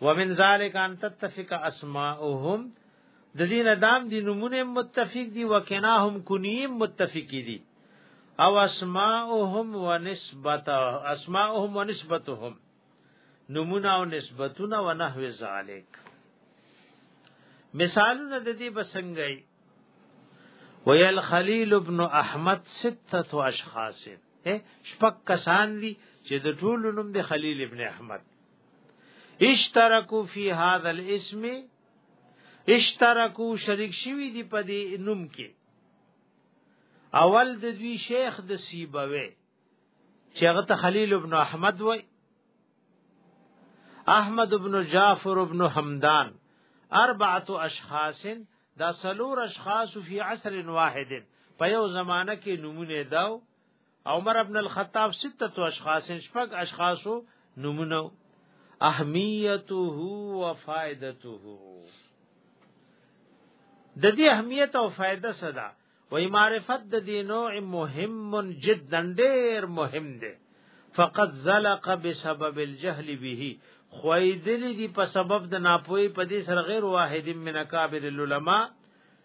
ومن ذالک ان تتفق اسماءهم د دین دام دی نمونه متفق دی وکناهم کنیم متفق دی او اسماءهم ونسبت اسماءهم ونسبتهم نمونه او نسبتونه ونحو ذالک مثالونه د دې بسنګي ویل خلیل ابن احمد سته اشخاص شپک کسان دي چې د ټولو نوم د خلیل ابن احمد اشترکو فی هذا الاسم اشترکو شریک شوی دی په دې نوم کې اول د دوی شیخ د سیبوی چې هغه ته خلیل ابن احمد وای احمد ابن جعفر ابن حمدان اربعه اشخاص دا سلور اشخاص فی عصر واحد په یو زمانہ کې نمونه داو عمر ابن الخطاب سته اشخاص شپږ اشخاصو نمونه اهمیته و فائدته د دې اهمیت او فائدہ صدا وای معرفت د دې نوع مهم جدا ډیر مهم دی فقط زلق بسبب الجهل به خویدلی دی په سبب د ناپوهی په دې سره غیر واحد من اکابر العلماء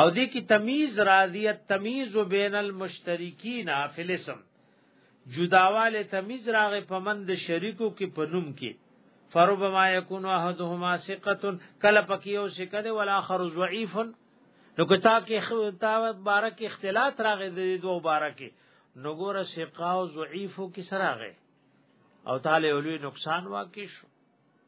او دې کې تمیز راضی تمیز بین المشترکین فی الاسم جداواله تمیز راغې پمند شریکو کې پنوم کې فربما یکون احدهما ثقه کله پکې یو ثقه دی ول اخر ضعیف نو کتا کې تا بارک اختلاط راغې د دوه بارک نو ګور ثقه او ضعیفو کې سره راغې او تعالی ولوی نقصان واقع شو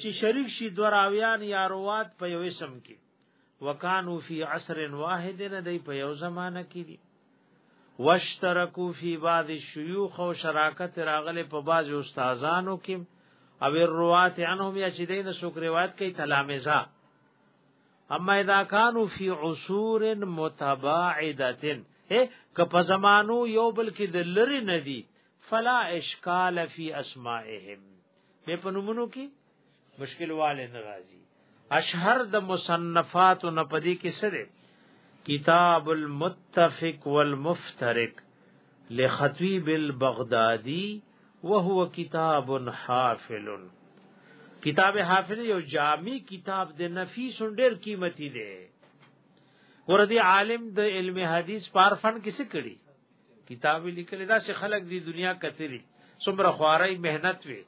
چې شریک شي دراویان یا روات په یو اسم کې وکانو فی عصر واحد نه دی په یو زمانہ کې دي واشترکو فی بعض الشيوخ او شراکت راغله په بعض استادانو کې او روات عنهم یا چې دین سوک روایت کوي تلامذه اما اذا كانوا في عصور متباعده که په زمانو یو بل کې د لری ندي فلا اشکال فی اسمائهم به په نومونو کې مشکل والے ناراضي اشهر د مصنفات نه پدې کې سره کتاب المتفق والمفترق لخطیب البغدادی وهو کتاب حافل کتاب حافل یو جامع کتاب د نفیس ډیر قیمتي دی ور دي عالم د علم حدیث پار فن کیسه کړي کتاب لیکل دا چې خلک دی دنیا کتلی څومره خوارای مهنت وي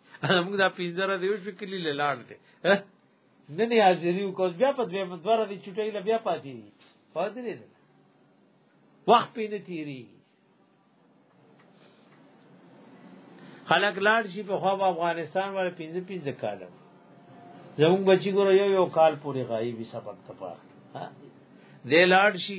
موږ دا پینځره دی وش کلی لاړ دی نه نه حاضری کو بیا په دوه دوره دی چټی ل بیا پاتې دي پاتې دي وخت پې نه تیری خلک لاړ شي په خوا افغانستان ور پینځه پینځه کال زموږ بچی ګورو یو یو کال پورې غایي سبق ته پاره دی لاړ شي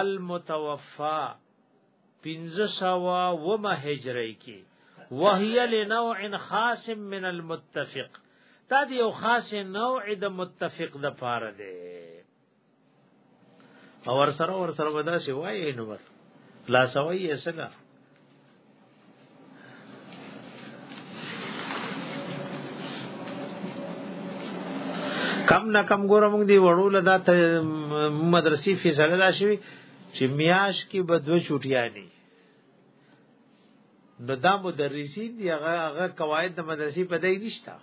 المتوفا پنځه سوا و ما هجری کې وهي لنوع خاص من المتفق دا دی یو خاص نوع د متفق د پاره دی او ور سره ور سره ودا سی وای نو لا سوي سره کم نه کم ګوره موږ دی وړو لدا ته مدرسې فیصله دا شوی چې میاش کې به دوه چټیا دي نو دا مدرسین دی هغه هغه قواعد د مدرسې په دای نشته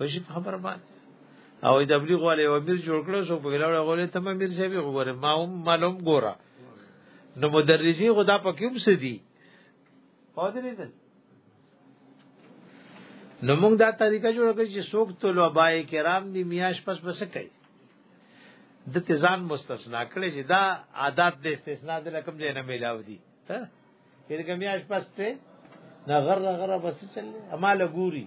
وشي په خبره باندې او د تبلیغ والے او امیر جوړ کړو سو په ویلاړه غولې تم امیر صاحب وګوره ما هم معلوم ګورا نو مدرسي خدا په کوم سدي پودري دل نو موږ دا طریقه جوړ کړی چې څوک طلباء کرام دی میاش پس بس کوي د تزان مستثنا کړي چې دا عادت د استثناء د رقم ځای نه ملاو دي ها کله کوم یاش پسته نه غره غره بس چلې اما لګوري